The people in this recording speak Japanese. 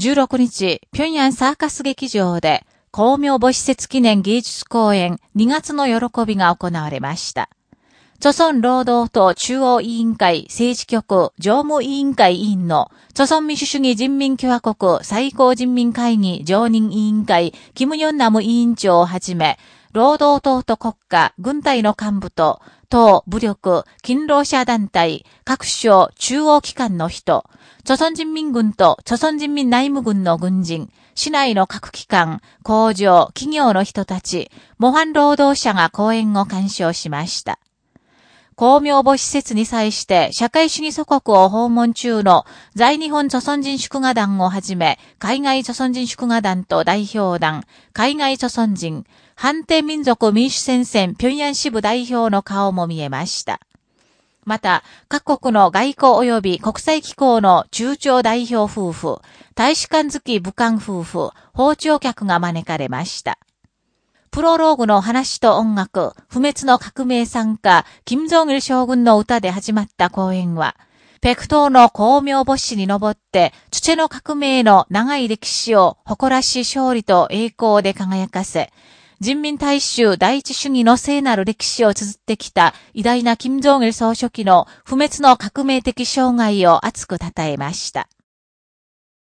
16日、平壌サーカス劇場で、公明母施設記念芸術公演2月の喜びが行われました。著村労働党中央委員会政治局常務委員会委員の、著村民主主義人民共和国最高人民会議常任委員会、キム・ヨンナム委員長をはじめ、労働党と国家、軍隊の幹部と、党、武力、勤労者団体、各省、中央機関の人、朝鮮人民軍と朝鮮人民内務軍の軍人、市内の各機関、工場、企業の人たち、模範労働者が講演を鑑賞しました。公明母施設に際して社会主義祖国を訪問中の在日本著村人祝賀団をはじめ、海外著村人祝賀団と代表団、海外著村人、反帝民族民主戦線平壌支部代表の顔も見えました。また、各国の外交及び国際機構の中朝代表夫婦、大使館付き武漢夫婦、包丁客が招かれました。プロローグの話と音楽、不滅の革命参加、金正義将軍の歌で始まった公演は、ペクトーの光明母子に登って、チュチェの革命の長い歴史を誇らしい勝利と栄光で輝かせ、人民大衆第一主義の聖なる歴史を綴ってきた偉大な金正義総書記の不滅の革命的障害を熱く称えました。